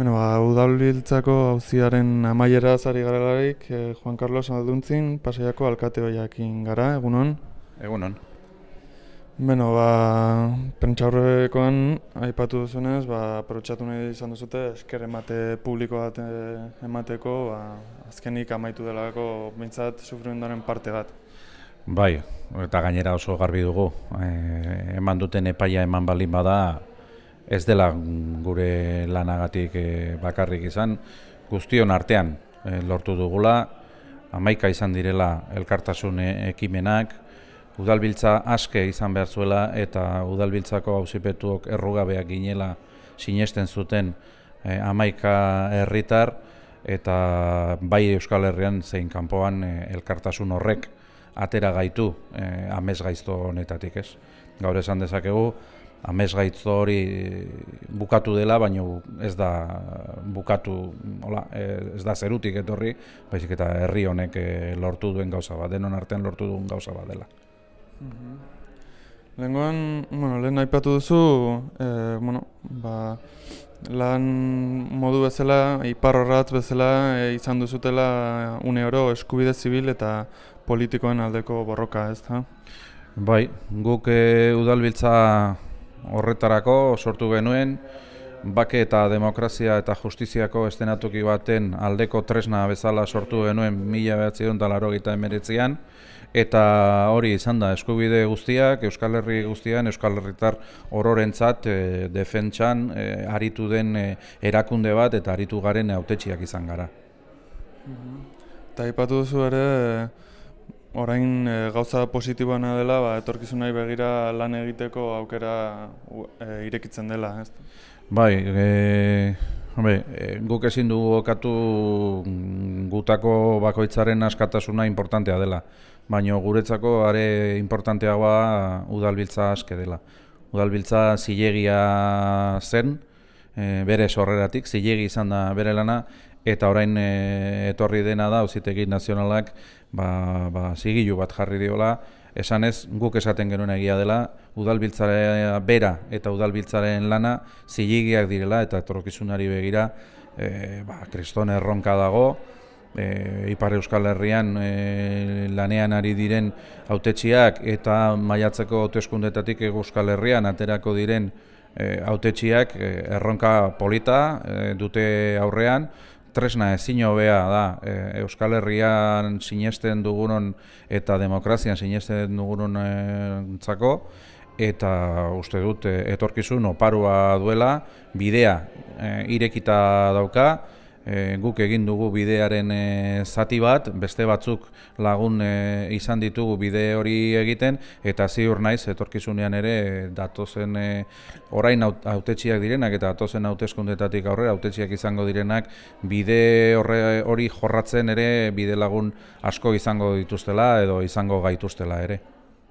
Bueno, ba, udalbiltzako hauziaren amaiera zari garelarik, eh, Juan Carlos Alduntzin, pasaiako alkate hoiakin gara, egunon? Egunon. Beno, ba, pentsaurrekoan, aipatu duzunez, ba, aprotxatu nahi izan duzute, esker emate publiko bat eh, emateko, ba, azkenik amaitu delako, bintzat, sufrimendoaren parte bat. Bai, eta gainera oso garbi dugu, e, eman duten epaia eman balin bada, ez dela gure lanagatik eh, bakarrik izan, guztion artean eh, lortu dugula, amaika izan direla elkartasun ekimenak, udalbiltza aske izan behar zuela eta udalbiltzako hausipetuok errugabeak ginela sinesten zuten e, amaika herritar eta bai Euskal Herrian zein kanpoan elkartasun horrek atera gaitu e, amez gaizto honetatik ez. Gaur esan dezakegu, amez gaitzo hori bukatu dela, baina ez da bukatu, hola, ez da zerutik etorri, baizik eta herri honek eh, lortu duen gauza bat, denon artean lortu duen gauza bat dela. Mhm. Lehenkoan, bueno, lehen aipatu duzu, e, bueno, ba, lan modu bezala, ipar horratz bezala, e, izan duzutela une oro eskubide zibil eta politikoen aldeko borroka, ez da? Bai, guk e, udalbiltza horretarako sortu genuen bake eta demokrazia eta justiziako estenatuki baten aldeko tresna bezala sortu genuen mila behatzi dut eta emeritzean eta hori izan da eskubide guztiak, Euskal Herri guztian, Euskal Herritar ororentzat e, defentsan e, aritu den e, erakunde bat eta aritu garen autetxiak izan gara. Mhm. Eta ipatu duzu ere, orain e, gauza positiboana dela, ba, etorkizunai begira lan egiteko aukera e, irekitzen dela, ez? Bai, e, hombre, e, guk ezin dugu okatu gutako bakoitzaren askatasuna importantea dela, baina guretzako are importanteagoa udalbiltza aske dela. Udalbiltza zilegia zen, e, bere sorreratik, zilegi izan da bere lana, eta orain e, etorri dena da auzitegi nazionalak ba, ba, zigilu bat jarri diola, esan ez guk esaten genuen egia dela, udalbiltzarea bera eta udalbiltzaren lana zilegiak direla eta etorkizunari begira e, ba, kriston erronka dago, e, Ipar Euskal Herrian e, lanean ari diren autetxiak eta maiatzeko hauteskundetatik Euskal Herrian aterako diren e, autetxiak e, erronka polita e, dute aurrean, tresna ezin hobea da. E, Euskal Herrian sinesten dugunon eta demokrazian sinesten dugunon entzako eta uste dut e, etorkizun oparua duela bidea e, irekita dauka e, guk egin dugu bidearen e, zati bat, beste batzuk lagun e, izan ditugu bide hori egiten, eta ziur naiz, etorkizunean ere, datozen e, orain autetxiak direnak, eta datozen hauteskundetatik aurrera, autetxiak izango direnak, bide hori jorratzen ere, bide lagun asko izango dituztela, edo izango gaituztela ere.